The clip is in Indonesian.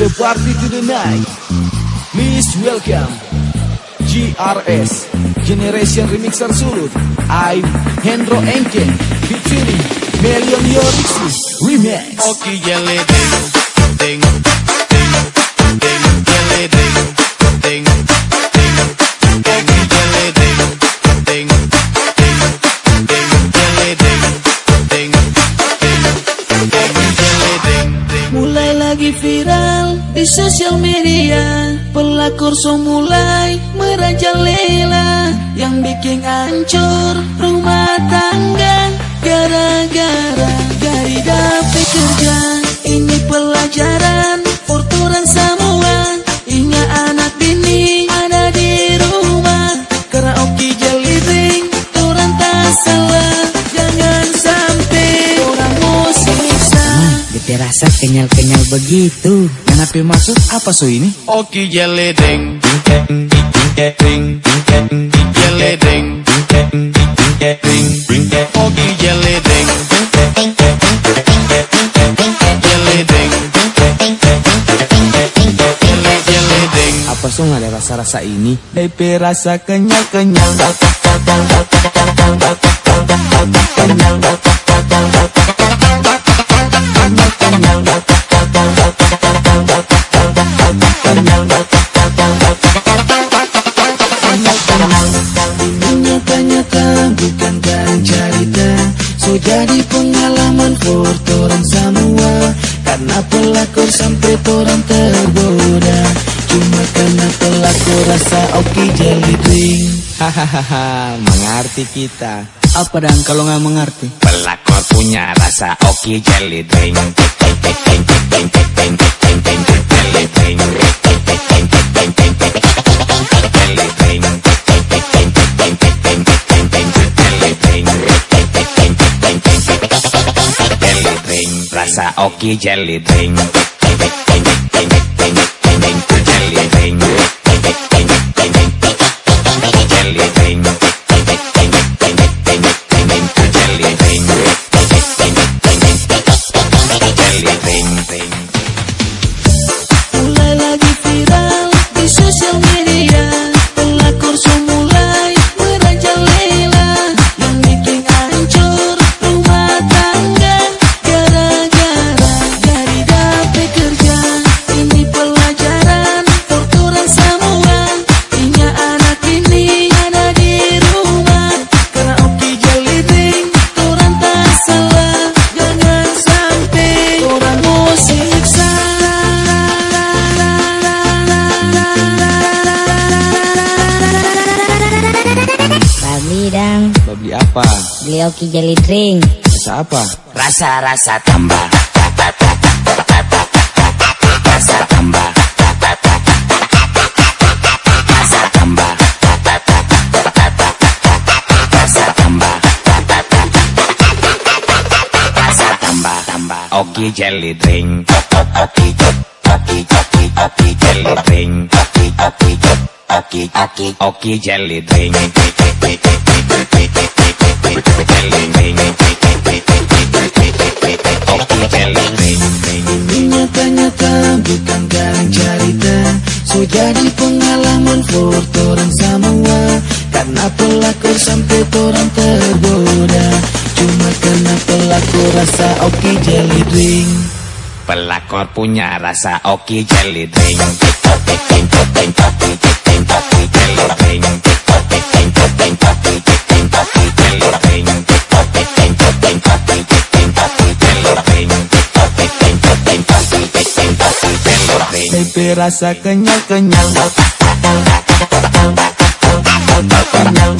the party to the night. Please welcome GRS Generation Remixer Sulut. I'm Hendro Enke featuring Million Yorixi Remix. Oki jelly di sosial media Pelakor so mulai merajalela Yang bikin hancur rumah tangga. Gara-gara dari dapet kerja Ini pelajaran Porturan semua. Ingat anak bini ada di rumah Karaoke drink Orang tak salah Jangan sampai orang siksa Bete rasa kenyal-kenyal begitu Kenapa maksud apa so ini? Oki jelly ding, jelly jelly ding. Apa so ada rasa-rasa ini? DP rasa kenyal-kenyal jadi pengalaman for orang semua. Karena pelakor sampai orang tergoda. Cuma karena pelakor rasa oke jelly drink Hahaha, mengerti kita. Apa dan kalau nggak mengerti? Pelakor punya rasa oki jelly drink, Rasa oki jelly drink apa? Beli oki jelly drink Rasa apa? Rasa-rasa tambah. Rasa tambah. Rasa tambah. Rasa tambah. Rasa tambah tambah. Oki jelly drink Oki Oki Oki Oki jelly drink Oki Oki Oki Oki Oki jelly drink Nyata-nyata bukan kan cerita. So jadi pengalaman for orang semua. Karena pelakor sampai orang tergoda. Cuma karena pelakor rasa oke jelly drink Pelakor punya rasa jelly drink Oki jelly drink Tapi rasa kenyal kenyal. Kenyal kenyal.